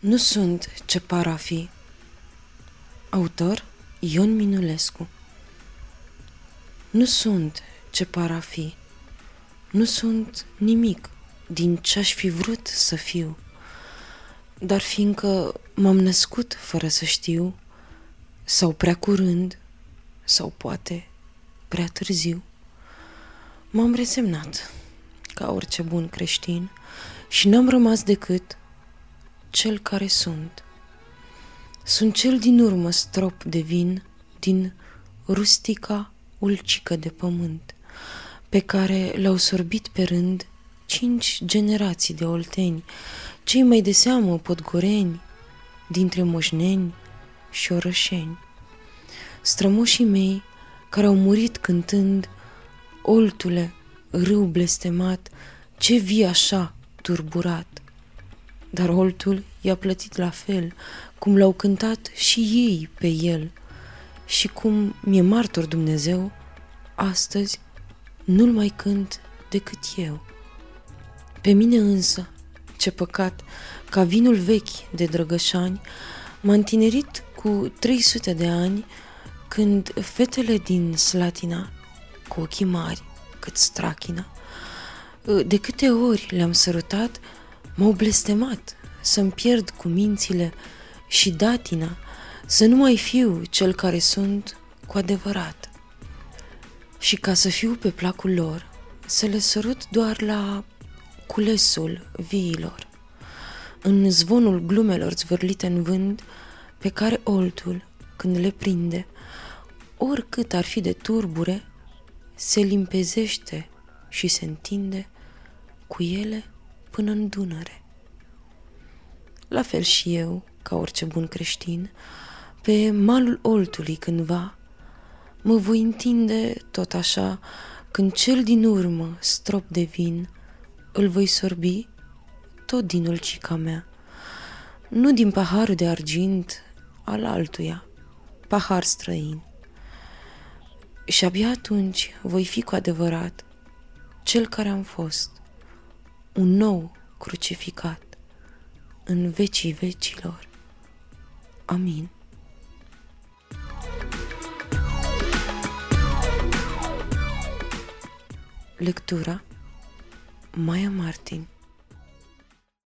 Nu sunt ce par a fi. Autor Ion Minulescu Nu sunt ce par a fi. Nu sunt nimic din ce-aș fi vrut să fiu. Dar fiindcă m-am născut fără să știu, sau prea curând, sau poate prea târziu, m-am resemnat ca orice bun creștin și n-am rămas decât cel care sunt. Sunt cel din urmă strop de vin din rustica ulcică de pământ, pe care l-au sorbit pe rând cinci generații de olteni, cei mai de seamă podgoreni, dintre moșneni și orășeni. Strămoșii mei, care au murit cântând, Oltule, râu blestemat, ce vii așa, turburat dar oltul i-a plătit la fel, cum l-au cântat și ei pe el. Și cum mi-e martor Dumnezeu, astăzi nu-l mai cânt decât eu. Pe mine însă, ce păcat, ca vinul vechi de drăgășani, m-a întinerit cu 300 de ani, când fetele din Slatina, cu ochii mari, cât strachina, de câte ori le-am sărutat, M-au blestemat să-mi pierd cu mințile și datina, să nu mai fiu cel care sunt cu adevărat. Și ca să fiu pe placul lor, să le sărut doar la culesul viilor, în zvonul glumelor zvârlite în vânt, pe care oltul, când le prinde, oricât ar fi de turbure, se limpezește și se întinde cu ele până în Dunăre. La fel și eu, ca orice bun creștin, pe malul Oltului cândva, mă voi întinde tot așa când cel din urmă strop de vin îl voi sorbi tot din ulcica mea, nu din paharul de argint al altuia, pahar străin. Și abia atunci voi fi cu adevărat cel care am fost, un nou crucificat în vecii vecilor. Amin. Lectura Maia Martin